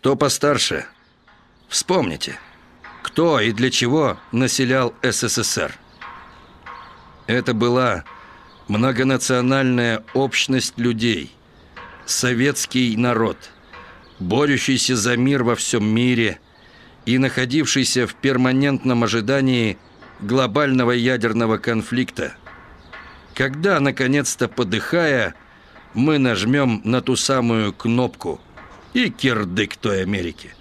Кто постарше? Вспомните, кто и для чего населял СССР? Это была многонациональная общность людей, советский народ, борющийся за мир во всем мире и находившийся в перманентном ожидании глобального ядерного конфликта. Когда, наконец-то подыхая, мы нажмем на ту самую кнопку и кирдык той Америки.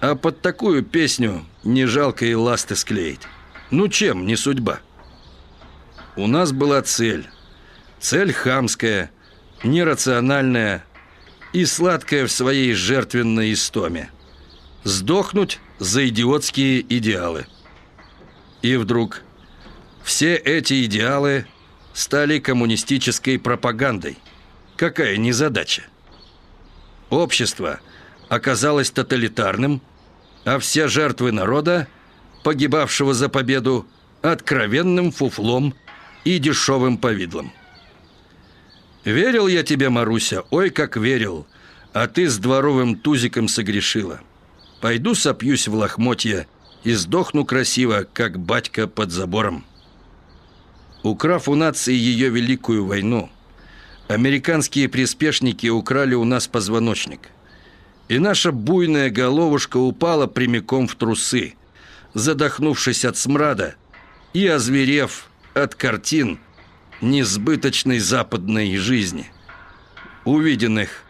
А под такую песню не жалко и ласты склеить. Ну чем, не судьба. У нас была цель. Цель хамская, нерациональная и сладкая в своей жертвенной истоме. Сдохнуть за идиотские идеалы. И вдруг все эти идеалы стали коммунистической пропагандой. Какая незадача? Общество оказалось тоталитарным, а все жертвы народа, погибавшего за победу, откровенным фуфлом – и дешевым повидлом. Верил я тебе, Маруся, ой, как верил, а ты с дворовым тузиком согрешила. Пойду сопьюсь в лохмотья и сдохну красиво, как батька под забором. Украв у нации ее великую войну, американские приспешники украли у нас позвоночник. И наша буйная головушка упала прямиком в трусы, задохнувшись от смрада и озверев от картин несбыточной западной жизни, увиденных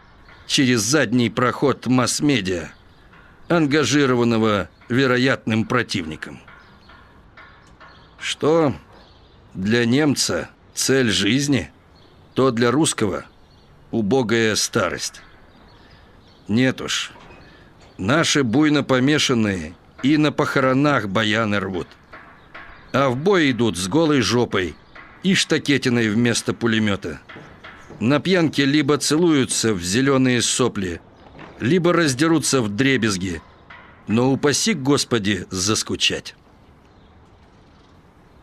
через задний проход масс-медиа, ангажированного вероятным противником. Что для немца цель жизни, то для русского убогая старость. Нет уж, наши буйно помешанные и на похоронах баяны рвут а в бой идут с голой жопой и штакетиной вместо пулемета. На пьянке либо целуются в зеленые сопли, либо раздерутся в дребезги, но упаси, Господи, заскучать.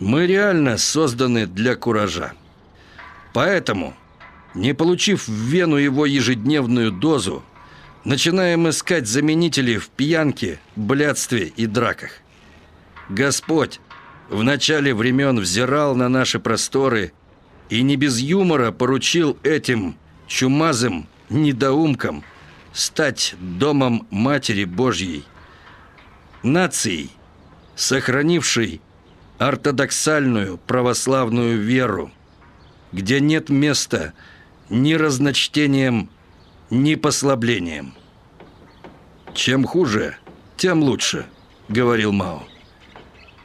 Мы реально созданы для куража. Поэтому, не получив в вену его ежедневную дозу, начинаем искать заменители в пьянке, блядстве и драках. Господь в начале времен взирал на наши просторы и не без юмора поручил этим чумазым недоумкам стать домом Матери Божьей, нацией, сохранившей ортодоксальную православную веру, где нет места ни разночтением, ни послаблением. «Чем хуже, тем лучше», — говорил Мао.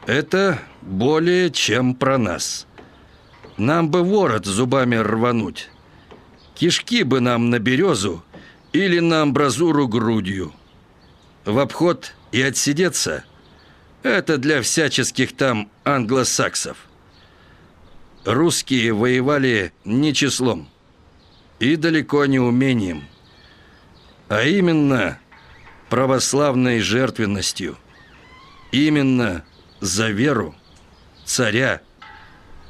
Это более чем про нас. Нам бы ворот зубами рвануть. Кишки бы нам на березу или на амбразуру грудью. В обход и отсидеться – это для всяческих там англосаксов. Русские воевали не числом и далеко не умением, а именно православной жертвенностью. Именно за веру, царя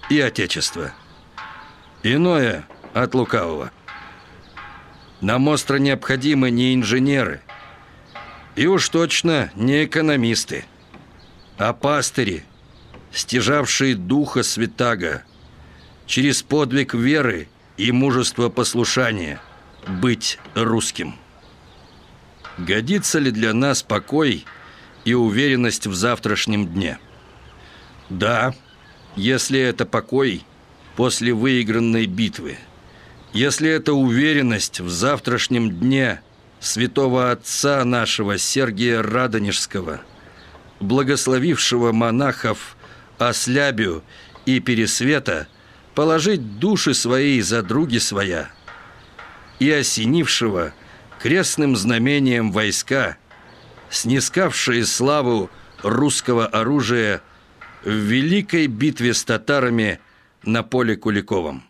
и отечество. Иное от лукавого. Нам остро необходимы не инженеры, и уж точно не экономисты, а пастыри, стяжавшие духа святаго, через подвиг веры и мужество послушания быть русским. Годится ли для нас покой – и уверенность в завтрашнем дне. Да, если это покой после выигранной битвы, если это уверенность в завтрашнем дне святого отца нашего Сергия Радонежского, благословившего монахов Ослябю и Пересвета положить души свои за други своя и осенившего крестным знамением войска – снискавшие славу русского оружия в великой битве с татарами на поле Куликовом.